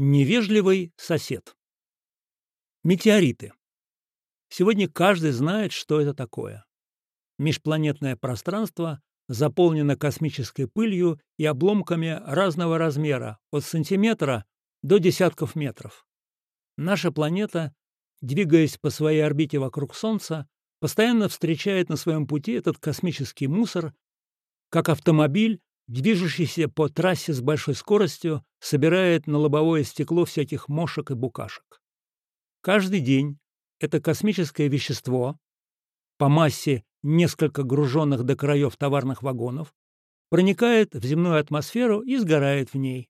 Невежливый сосед. Метеориты. Сегодня каждый знает, что это такое. Межпланетное пространство заполнено космической пылью и обломками разного размера, от сантиметра до десятков метров. Наша планета, двигаясь по своей орбите вокруг Солнца, постоянно встречает на своем пути этот космический мусор, как автомобиль движущийся по трассе с большой скоростью, собирает на лобовое стекло всяких мошек и букашек. Каждый день это космическое вещество, по массе несколько груженных до краев товарных вагонов, проникает в земную атмосферу и сгорает в ней.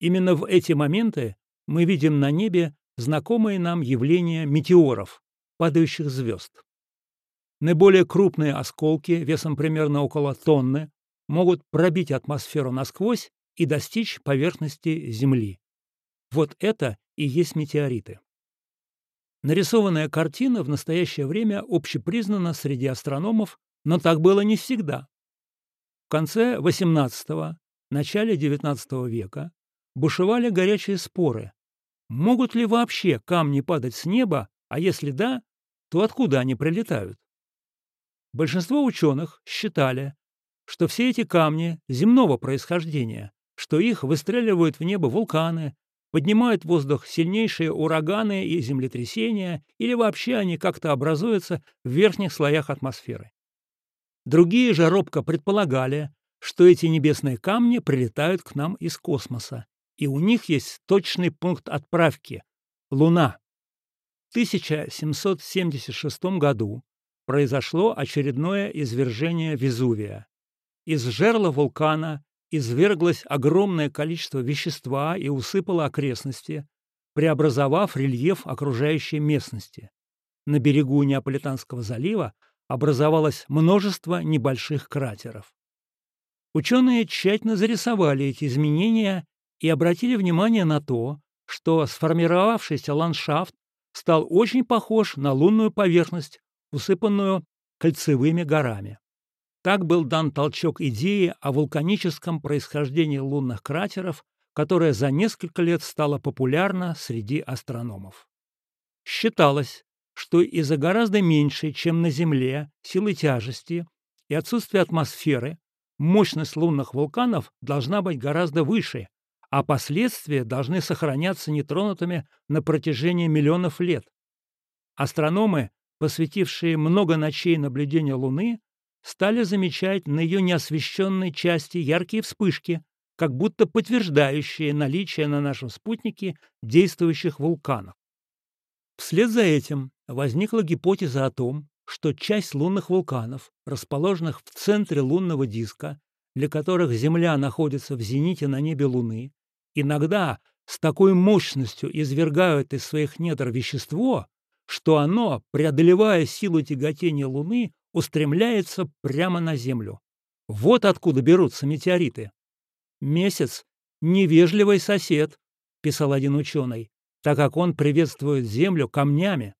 Именно в эти моменты мы видим на небе знакомые нам явления метеоров, падающих звезд. Наиболее крупные осколки весом примерно около тонны могут пробить атмосферу насквозь и достичь поверхности Земли. Вот это и есть метеориты. Нарисованная картина в настоящее время общепризнана среди астрономов, но так было не всегда. В конце XVIII – начале XIX века бушевали горячие споры. Могут ли вообще камни падать с неба, а если да, то откуда они прилетают? Большинство ученых считали, что все эти камни земного происхождения, что их выстреливают в небо вулканы, поднимают в воздух сильнейшие ураганы и землетрясения, или вообще они как-то образуются в верхних слоях атмосферы. Другие же робко предполагали, что эти небесные камни прилетают к нам из космоса, и у них есть точный пункт отправки — Луна. В 1776 году произошло очередное извержение Везувия. Из жерла вулкана изверглось огромное количество вещества и усыпало окрестности, преобразовав рельеф окружающей местности. На берегу Неаполитанского залива образовалось множество небольших кратеров. Ученые тщательно зарисовали эти изменения и обратили внимание на то, что сформировавшийся ландшафт стал очень похож на лунную поверхность, усыпанную кольцевыми горами. Так был дан толчок идеи о вулканическом происхождении лунных кратеров, которая за несколько лет стала популярна среди астрономов. Считалось, что из-за гораздо меньшей, чем на Земле, силы тяжести и отсутствия атмосферы, мощность лунных вулканов должна быть гораздо выше, а последствия должны сохраняться нетронутыми на протяжении миллионов лет. Астрономы, посвятившие много ночей наблюдения Луны, стали замечать на ее неосвещенной части яркие вспышки, как будто подтверждающие наличие на нашем спутнике действующих вулканов. Вслед за этим возникла гипотеза о том, что часть лунных вулканов, расположенных в центре лунного диска, для которых Земля находится в зените на небе Луны, иногда с такой мощностью извергают из своих недр вещество, что оно, преодолевая силу тяготения Луны, устремляется прямо на Землю. Вот откуда берутся метеориты. Месяц — невежливый сосед, писал один ученый, так как он приветствует Землю камнями.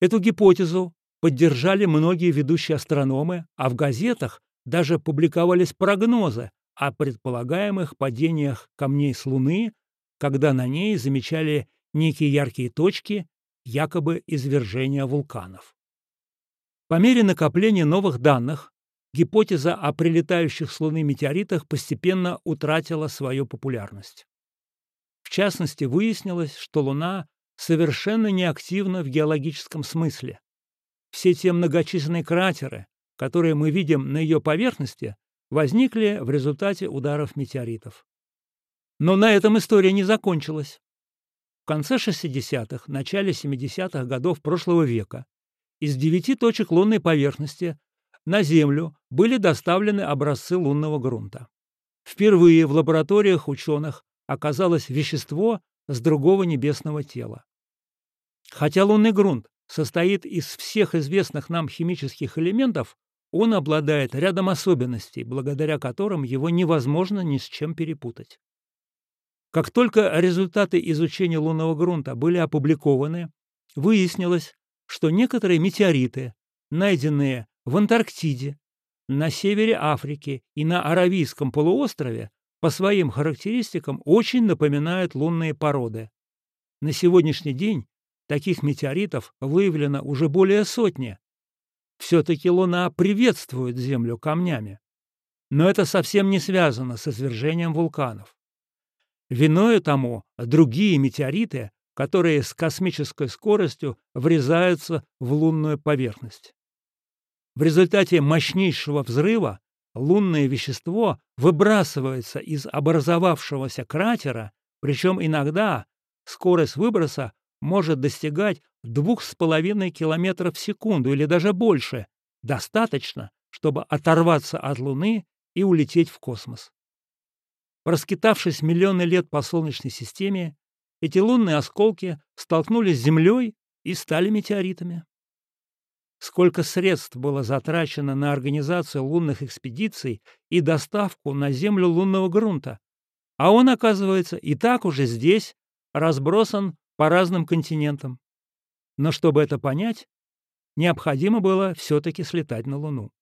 Эту гипотезу поддержали многие ведущие астрономы, а в газетах даже публиковались прогнозы о предполагаемых падениях камней с Луны, когда на ней замечали некие яркие точки, якобы извержения вулканов. По мере накопления новых данных гипотеза о прилетающих с Луны метеоритах постепенно утратила свою популярность. В частности, выяснилось, что Луна совершенно неактивна в геологическом смысле. Все те многочисленные кратеры, которые мы видим на ее поверхности, возникли в результате ударов метеоритов. Но на этом история не закончилась. В конце 60-х, начале 70-х годов прошлого века из девяти точек лунной поверхности на Землю были доставлены образцы лунного грунта. Впервые в лабораториях ученых оказалось вещество с другого небесного тела. Хотя лунный грунт состоит из всех известных нам химических элементов, он обладает рядом особенностей, благодаря которым его невозможно ни с чем перепутать. Как только результаты изучения лунного грунта были опубликованы, выяснилось, что некоторые метеориты, найденные в Антарктиде, на севере Африки и на Аравийском полуострове, по своим характеристикам очень напоминают лунные породы. На сегодняшний день таких метеоритов выявлено уже более сотни. Все-таки Луна приветствует Землю камнями. Но это совсем не связано с извержением вулканов. Виною тому другие метеориты, которые с космической скоростью врезаются в лунную поверхность. В результате мощнейшего взрыва лунное вещество выбрасывается из образовавшегося кратера, причем иногда скорость выброса может достигать 2,5 км в секунду или даже больше, достаточно, чтобы оторваться от Луны и улететь в космос. Проскитавшись миллионы лет по Солнечной системе, эти лунные осколки столкнулись с Землей и стали метеоритами. Сколько средств было затрачено на организацию лунных экспедиций и доставку на Землю лунного грунта, а он, оказывается, и так уже здесь разбросан по разным континентам. Но чтобы это понять, необходимо было все-таки слетать на Луну.